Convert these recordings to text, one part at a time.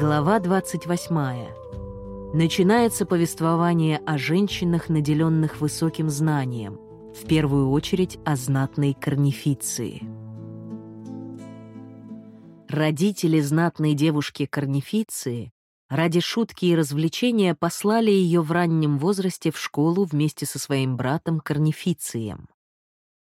Глава 28. Начинается повествование о женщинах, наделенных высоким знанием, в первую очередь о знатной корнифиции. Родители знатной девушки корнифиции ради шутки и развлечения послали ее в раннем возрасте в школу вместе со своим братом корнифицием.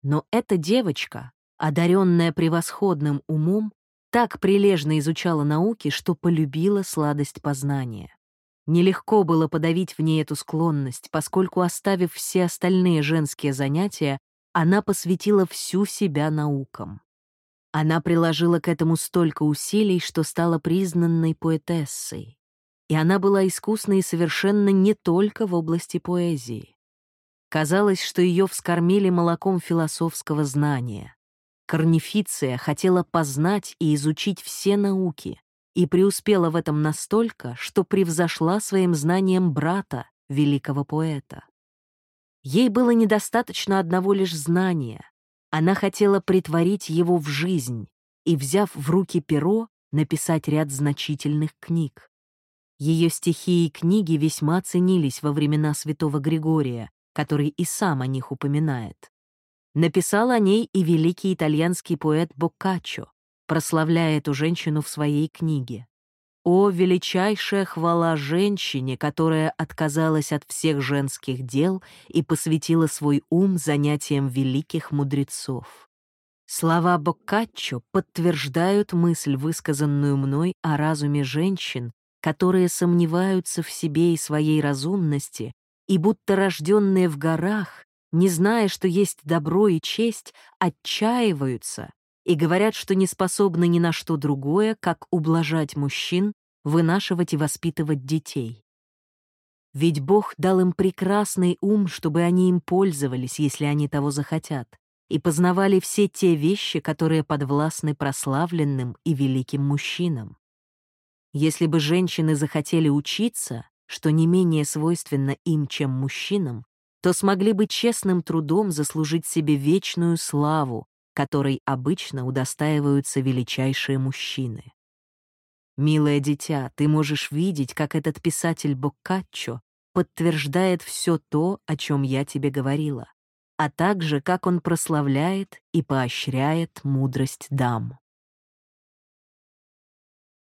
Но эта девочка, одаренная превосходным умом, так прилежно изучала науки, что полюбила сладость познания. Нелегко было подавить в ней эту склонность, поскольку, оставив все остальные женские занятия, она посвятила всю себя наукам. Она приложила к этому столько усилий, что стала признанной поэтессой. И она была искусна и совершенно не только в области поэзии. Казалось, что ее вскормили молоком философского знания. Корнифиция хотела познать и изучить все науки и преуспела в этом настолько, что превзошла своим знанием брата, великого поэта. Ей было недостаточно одного лишь знания. Она хотела притворить его в жизнь и, взяв в руки перо, написать ряд значительных книг. Ее стихи и книги весьма ценились во времена святого Григория, который и сам о них упоминает. Написал о ней и великий итальянский поэт Боккаччо, прославляя эту женщину в своей книге. О, величайшая хвала женщине, которая отказалась от всех женских дел и посвятила свой ум занятиям великих мудрецов. Слова Боккаччо подтверждают мысль, высказанную мной о разуме женщин, которые сомневаются в себе и своей разумности, и будто рожденные в горах, не зная, что есть добро и честь, отчаиваются и говорят, что не способны ни на что другое, как ублажать мужчин, вынашивать и воспитывать детей. Ведь Бог дал им прекрасный ум, чтобы они им пользовались, если они того захотят, и познавали все те вещи, которые подвластны прославленным и великим мужчинам. Если бы женщины захотели учиться, что не менее свойственно им, чем мужчинам, то смогли бы честным трудом заслужить себе вечную славу, которой обычно удостаиваются величайшие мужчины. Милое дитя, ты можешь видеть, как этот писатель Боккаччо подтверждает все то, о чем я тебе говорила, а также как он прославляет и поощряет мудрость дам.